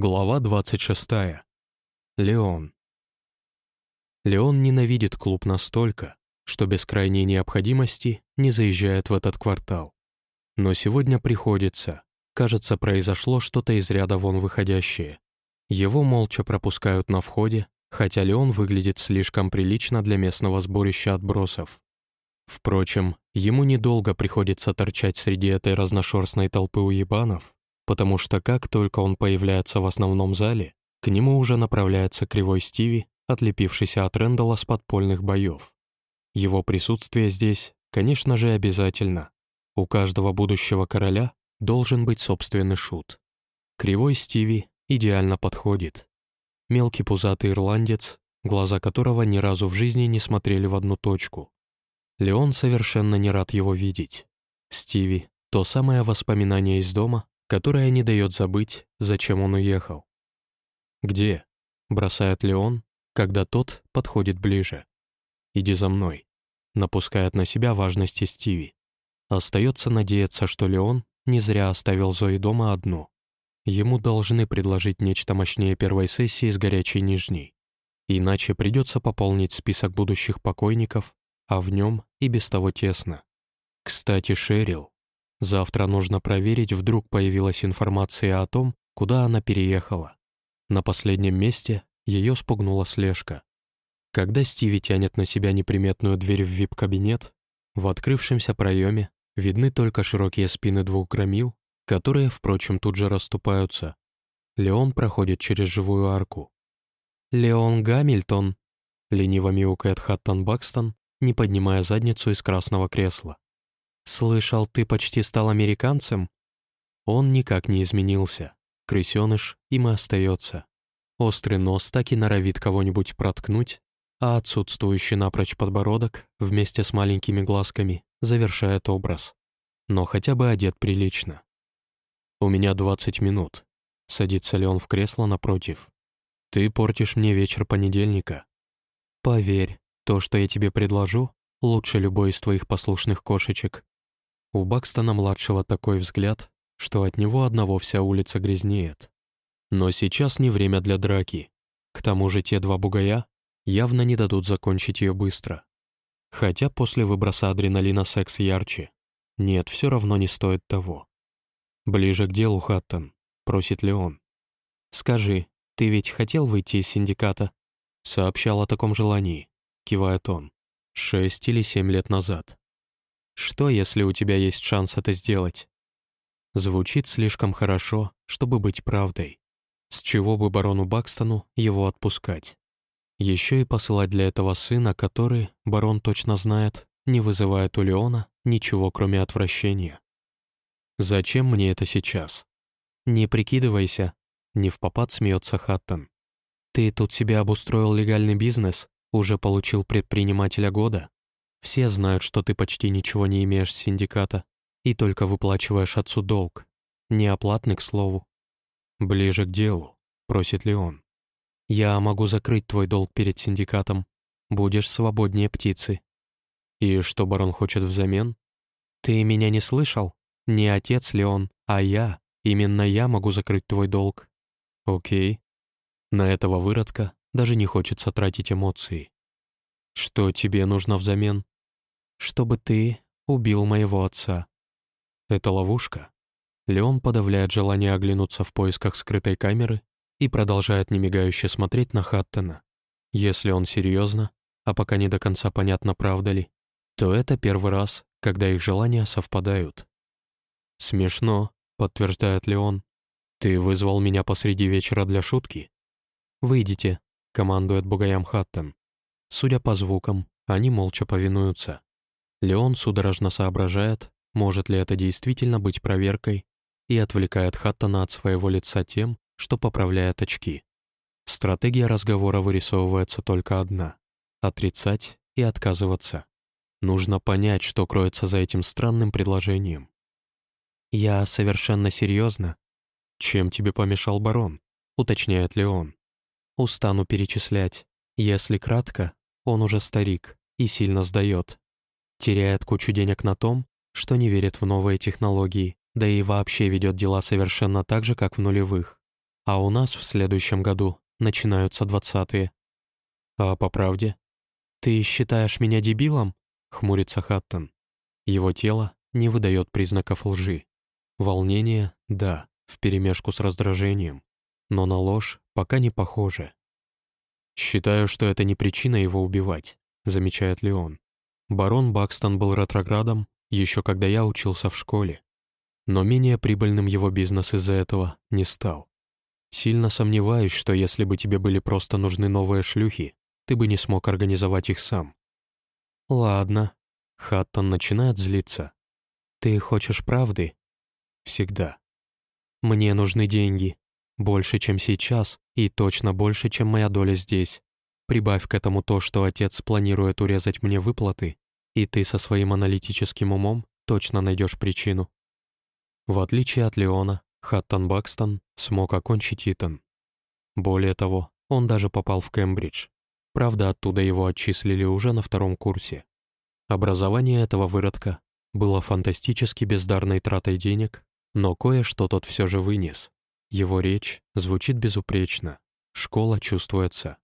Глава 26. Леон. Леон ненавидит клуб настолько, что без крайней необходимости не заезжает в этот квартал. Но сегодня приходится. Кажется, произошло что-то из ряда вон выходящее. Его молча пропускают на входе, хотя Леон выглядит слишком прилично для местного сборища отбросов. Впрочем, ему недолго приходится торчать среди этой разношерстной толпы уебанов, потому что как только он появляется в основном зале, к нему уже направляется кривой Стиви, отлепившийся от Рэндала с подпольных боев. Его присутствие здесь, конечно же, обязательно. У каждого будущего короля должен быть собственный шут. Кривой Стиви идеально подходит. Мелкий пузатый ирландец, глаза которого ни разу в жизни не смотрели в одну точку. Леон совершенно не рад его видеть. Стиви — то самое воспоминание из дома, которая не дает забыть, зачем он уехал. «Где?» — бросает Леон, когда тот подходит ближе. «Иди за мной», — напускает на себя важности Стиви. Остается надеяться, что Леон не зря оставил Зои дома одну. Ему должны предложить нечто мощнее первой сессии с горячей нижней. Иначе придется пополнить список будущих покойников, а в нем и без того тесно. Кстати, Шерил, Завтра нужно проверить, вдруг появилась информация о том, куда она переехала. На последнем месте ее спугнула слежка. Когда Стиви тянет на себя неприметную дверь в вип-кабинет, в открывшемся проеме видны только широкие спины двух громил, которые, впрочем, тут же расступаются. Леон проходит через живую арку. «Леон Гамильтон!» — лениво мяукает Хаттон Бакстон, не поднимая задницу из красного кресла. «Слышал, ты почти стал американцем?» Он никак не изменился. Крысеныш им и остается. Острый нос так и норовит кого-нибудь проткнуть, а отсутствующий напрочь подбородок вместе с маленькими глазками завершает образ. Но хотя бы одет прилично. «У меня 20 минут», — садится ли он в кресло напротив. «Ты портишь мне вечер понедельника». «Поверь, то, что я тебе предложу, лучше любой из твоих послушных кошечек. У Бакстона-младшего такой взгляд, что от него одного вся улица грязнеет. Но сейчас не время для драки. К тому же те два бугая явно не дадут закончить ее быстро. Хотя после выброса адреналина секс ярче. Нет, все равно не стоит того. «Ближе к делу, Хаттон», — просит Леон. «Скажи, ты ведь хотел выйти из синдиката?» Сообщал о таком желании, кивает он. Шесть или семь лет назад. Что, если у тебя есть шанс это сделать? Звучит слишком хорошо, чтобы быть правдой. С чего бы барону Бакстону его отпускать? Еще и посылать для этого сына, который, барон точно знает, не вызывает у Леона ничего, кроме отвращения. «Зачем мне это сейчас?» «Не прикидывайся», — не в попад смеется Хаттон. «Ты тут себе обустроил легальный бизнес, уже получил предпринимателя года. Все знают, что ты почти ничего не имеешь с синдиката и только выплачиваешь отцу долг. Неоплатный, к слову. «Ближе к делу», — просит Леон. «Я могу закрыть твой долг перед синдикатом. Будешь свободнее птицы». «И что барон хочет взамен?» «Ты меня не слышал? Не отец Леон, а я. Именно я могу закрыть твой долг». «Окей». На этого выродка даже не хочется тратить эмоции. «Что тебе нужно взамен?» «Чтобы ты убил моего отца». «Это ловушка?» Леон подавляет желание оглянуться в поисках скрытой камеры и продолжает немигающе смотреть на Хаттена. Если он серьезно, а пока не до конца понятно, правда ли, то это первый раз, когда их желания совпадают. «Смешно», — подтверждает Леон. «Ты вызвал меня посреди вечера для шутки?» «Выйдите», — командует Бугаям Хаттен. Судя по звукам, они молча повинуются. Леон судорожно соображает, может ли это действительно быть проверкой, и отвлекает Хаттона от своего лица тем, что поправляет очки. Стратегия разговора вырисовывается только одна — отрицать и отказываться. Нужно понять, что кроется за этим странным предложением. «Я совершенно серьезно. Чем тебе помешал барон?» — уточняет Леон. «Устану перечислять. Если кратко, он уже старик и сильно сдает. Теряет кучу денег на том, что не верит в новые технологии, да и вообще ведет дела совершенно так же, как в нулевых. а у нас в следующем году начинаются двадцатые. А по правде? Ты считаешь меня дебилом? Хмурится Хаттон. Его тело не выдает признаков лжи. Волнение — да, вперемешку с раздражением. Но на ложь пока не похоже. «Считаю, что это не причина его убивать», — замечает Леон. Барон Бакстон был ретроградом еще когда я учился в школе. Но менее прибыльным его бизнес из-за этого не стал. Сильно сомневаюсь, что если бы тебе были просто нужны новые шлюхи, ты бы не смог организовать их сам. Ладно. Хаттон начинает злиться. Ты хочешь правды? Всегда. Мне нужны деньги. Больше, чем сейчас, и точно больше, чем моя доля здесь. Прибавь к этому то, что отец планирует урезать мне выплаты, и ты со своим аналитическим умом точно найдешь причину. В отличие от Леона, Хаттон Бакстон смог окончить Итон. Более того, он даже попал в Кембридж. Правда, оттуда его отчислили уже на втором курсе. Образование этого выродка было фантастически бездарной тратой денег, но кое-что тот все же вынес. Его речь звучит безупречно, школа чувствуется.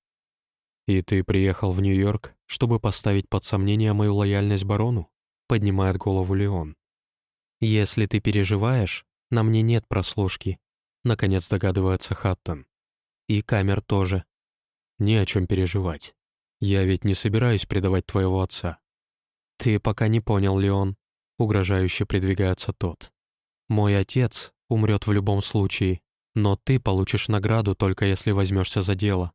«И ты приехал в Нью-Йорк, чтобы поставить под сомнение мою лояльность барону?» — поднимает голову Леон. «Если ты переживаешь, на мне нет прослушки», — наконец догадывается Хаттон. «И камер тоже». «Не о чем переживать. Я ведь не собираюсь предавать твоего отца». «Ты пока не понял, Леон», — угрожающе придвигается тот. «Мой отец умрет в любом случае, но ты получишь награду только если возьмешься за дело.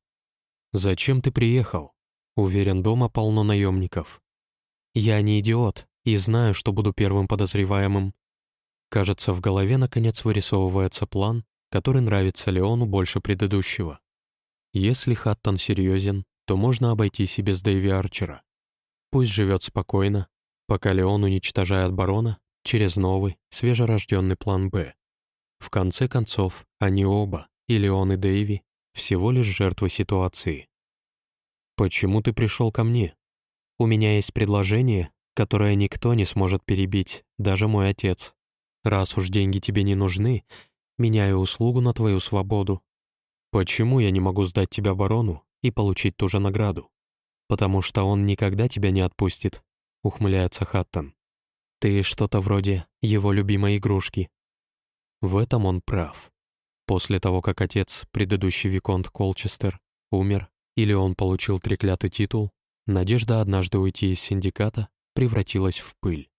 «Зачем ты приехал? Уверен, дома полно наемников». «Я не идиот и знаю, что буду первым подозреваемым». Кажется, в голове наконец вырисовывается план, который нравится Леону больше предыдущего. Если Хаттон серьезен, то можно обойтись и без Дэйви Арчера. Пусть живет спокойно, пока Леон уничтожает барона через новый, свежерожденный план «Б». В конце концов, они оба, и Леон, и Дэйви, всего лишь жертвы ситуации. «Почему ты пришел ко мне? У меня есть предложение, которое никто не сможет перебить, даже мой отец. Раз уж деньги тебе не нужны, меняю услугу на твою свободу. Почему я не могу сдать тебя барону и получить ту же награду? Потому что он никогда тебя не отпустит», — ухмыляется Хаттон. «Ты что-то вроде его любимой игрушки». В этом он прав. После того, как отец, предыдущий Виконт Колчестер, умер, или он получил треклятый титул, надежда однажды уйти из синдиката превратилась в пыль.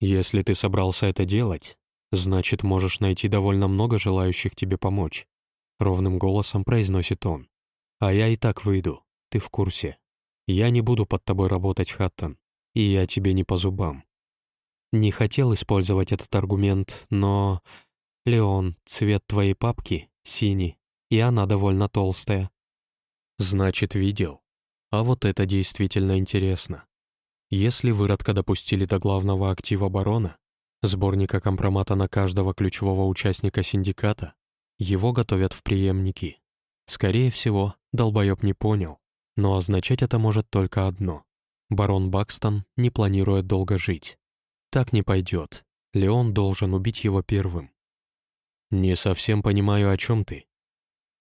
«Если ты собрался это делать, значит, можешь найти довольно много желающих тебе помочь», — ровным голосом произносит он. «А я и так выйду, ты в курсе. Я не буду под тобой работать, Хаттон, и я тебе не по зубам». Не хотел использовать этот аргумент, но «Леон, цвет твоей папки синий, и она довольно толстая». «Значит, видел. А вот это действительно интересно. Если выродка допустили до главного актива барона, сборника компромата на каждого ключевого участника синдиката, его готовят в преемники. Скорее всего, долбоеб не понял, но означать это может только одно. Барон Бакстон не планирует долго жить. Так не пойдет. Леон должен убить его первым. «Не совсем понимаю, о чем ты».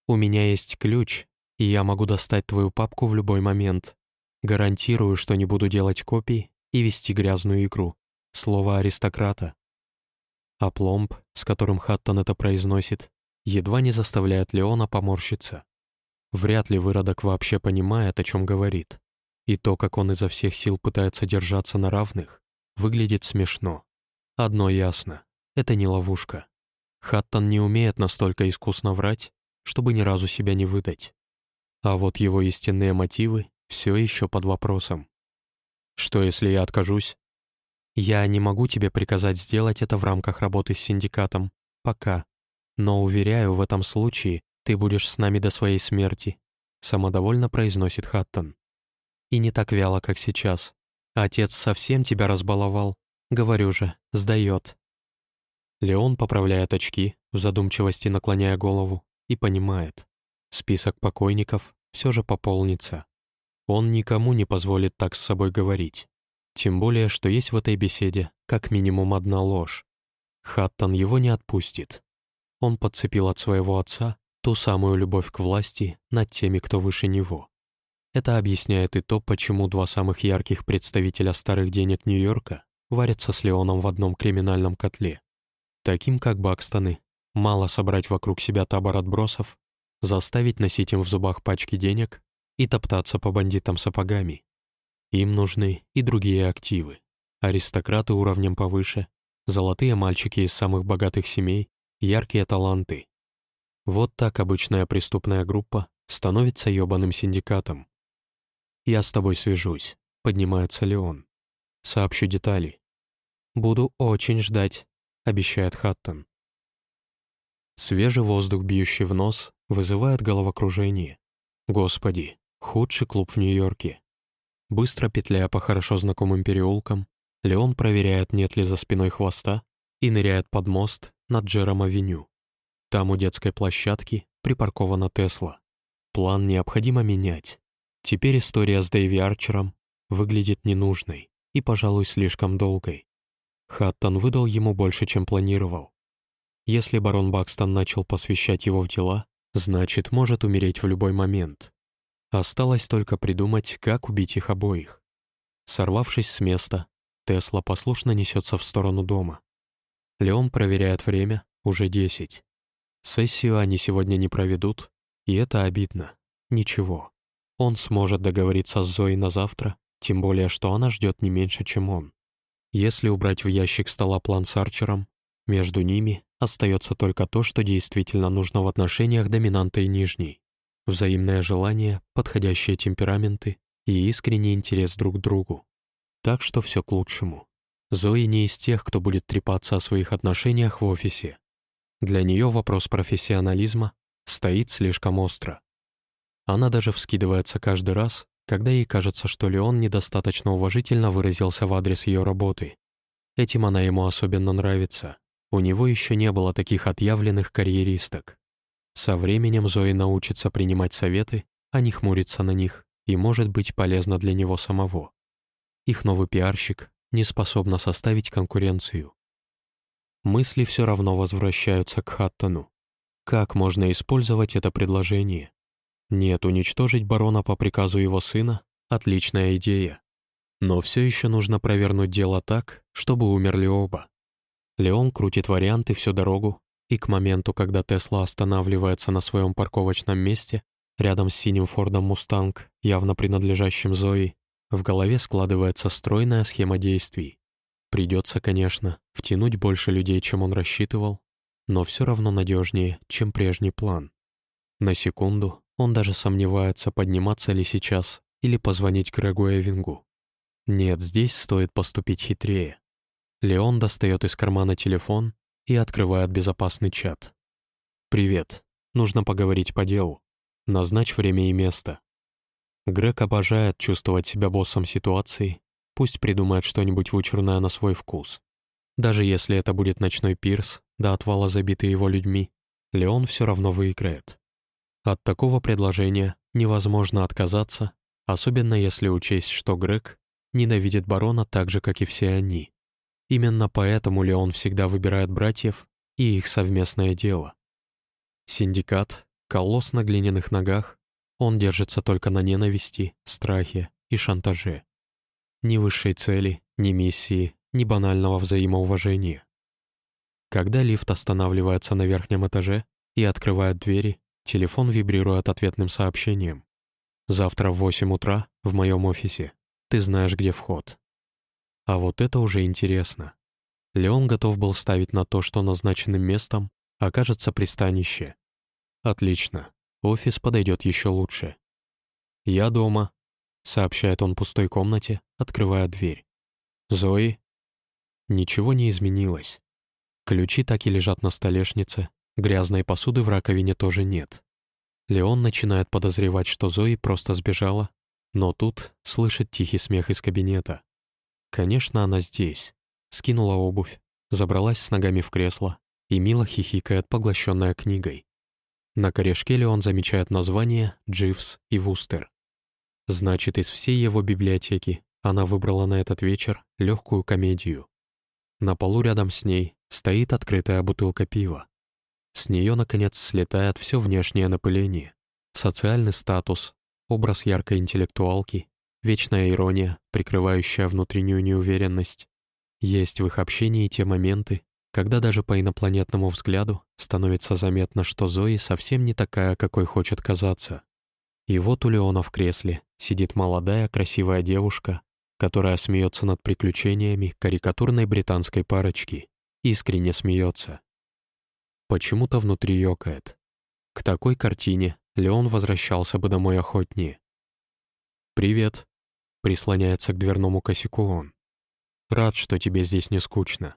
«У меня есть ключ, и я могу достать твою папку в любой момент. Гарантирую, что не буду делать копий и вести грязную игру. Слово аристократа». А пломб, с которым Хаттон это произносит, едва не заставляет Леона поморщиться. Вряд ли выродок вообще понимает, о чем говорит. И то, как он изо всех сил пытается держаться на равных, выглядит смешно. Одно ясно — это не ловушка. Хаттон не умеет настолько искусно врать, чтобы ни разу себя не выдать. А вот его истинные мотивы все еще под вопросом. Что, если я откажусь? Я не могу тебе приказать сделать это в рамках работы с синдикатом. Пока. Но, уверяю, в этом случае ты будешь с нами до своей смерти», — самодовольно произносит Хаттон. «И не так вяло, как сейчас. Отец совсем тебя разбаловал. Говорю же, сдает. Леон поправляет очки, в задумчивости наклоняя голову, и понимает. Список покойников все же пополнится. Он никому не позволит так с собой говорить. Тем более, что есть в этой беседе как минимум одна ложь. Хаттон его не отпустит. он подцепил от своего отца ту самую любовь к власти над теми, кто выше него. Это объясняет и то, почему два самых ярких представителя старых денег Нью-Йорка варятся с Леоном в одном криминальном котле. Таким, как Бакстоны, мало собрать вокруг себя табор отбросов, заставить носить им в зубах пачки денег и топтаться по бандитам сапогами. Им нужны и другие активы. Аристократы уровнем повыше, золотые мальчики из самых богатых семей, яркие таланты. Вот так обычная преступная группа становится ёбаным синдикатом. «Я с тобой свяжусь», — поднимается Леон. «Сообщу детали». «Буду очень ждать», — обещает Хаттон. Свежий воздух, бьющий в нос, вызывает головокружение. Господи, худший клуб в Нью-Йорке. Быстро петляя по хорошо знакомым переулкам, Леон проверяет, нет ли за спиной хвоста, и ныряет под мост над Джером-авеню. Там у детской площадки припаркована Тесла. План необходимо менять. Теперь история с Дэйви Арчером выглядит ненужной и, пожалуй, слишком долгой. Хаттон выдал ему больше, чем планировал. Если барон Бакстон начал посвящать его в дела, значит, может умереть в любой момент. Осталось только придумать, как убить их обоих. Сорвавшись с места, Тесла послушно несется в сторону дома. Леон проверяет время, уже десять. Сессию они сегодня не проведут, и это обидно. Ничего. Он сможет договориться с Зоей на завтра, тем более, что она ждет не меньше, чем он. Если убрать в ящик стола план с Арчером, между ними остается только то, что действительно нужно в отношениях доминанта и нижней. Взаимное желание, подходящие темпераменты и искренний интерес друг к другу. Так что все к лучшему. Зои не из тех, кто будет трепаться о своих отношениях в офисе. Для нее вопрос профессионализма стоит слишком остро. Она даже вскидывается каждый раз, когда ей кажется, что Леон недостаточно уважительно выразился в адрес ее работы. Этим она ему особенно нравится. У него еще не было таких отъявленных карьеристок. Со временем Зои научится принимать советы, а не хмуриться на них, и может быть полезно для него самого. Их новый пиарщик не способна составить конкуренцию. Мысли все равно возвращаются к Хаттону. Как можно использовать это предложение? Нет, уничтожить барона по приказу его сына — отличная идея. Но все еще нужно провернуть дело так, чтобы умерли оба. Леон крутит варианты всю дорогу, и к моменту, когда Тесла останавливается на своем парковочном месте, рядом с синим Фордом Мустанг, явно принадлежащим Зои, в голове складывается стройная схема действий. Придется, конечно, втянуть больше людей, чем он рассчитывал, но все равно надежнее, чем прежний план. На секунду он даже сомневается, подниматься ли сейчас или позвонить Грегу Эвингу. Нет, здесь стоит поступить хитрее. Леон достает из кармана телефон и открывает безопасный чат. «Привет. Нужно поговорить по делу. Назначь время и место». Грег обожает чувствовать себя боссом ситуации, пусть придумает что-нибудь вычурное на свой вкус. Даже если это будет ночной пирс, до отвала забитый его людьми, Леон все равно выиграет. От такого предложения невозможно отказаться, особенно если учесть, что Грег ненавидит барона так же, как и все они. Именно поэтому Леон всегда выбирает братьев и их совместное дело. Синдикат, колосс на глиняных ногах, он держится только на ненависти, страхе и шантаже. Ни высшей цели, ни миссии, ни банального взаимоуважения. Когда лифт останавливается на верхнем этаже и открывает двери, Телефон вибрирует ответным сообщением. «Завтра в 8 утра в моем офисе. Ты знаешь, где вход». А вот это уже интересно. Леон готов был ставить на то, что назначенным местом окажется пристанище. Отлично. Офис подойдет еще лучше. «Я дома», — сообщает он пустой комнате, открывая дверь. «Зои?» Ничего не изменилось. Ключи так и лежат на столешнице, Грязной посуды в раковине тоже нет. Леон начинает подозревать, что Зои просто сбежала, но тут слышит тихий смех из кабинета. Конечно, она здесь. Скинула обувь, забралась с ногами в кресло и мило хихикает, поглощенная книгой. На корешке Леон замечает название «Дживс» и «Вустер». Значит, из всей его библиотеки она выбрала на этот вечер легкую комедию. На полу рядом с ней стоит открытая бутылка пива. С нее, наконец, слетает все внешнее напыление. Социальный статус, образ яркой интеллектуалки, вечная ирония, прикрывающая внутреннюю неуверенность. Есть в их общении те моменты, когда даже по инопланетному взгляду становится заметно, что Зои совсем не такая, какой хочет казаться. И вот у Леона в кресле сидит молодая красивая девушка, которая смеется над приключениями карикатурной британской парочки, искренне смеется. Почему-то внутри ёкает. К такой картине Леон возвращался бы домой охотнее. «Привет», — прислоняется к дверному косяку он. «Рад, что тебе здесь не скучно».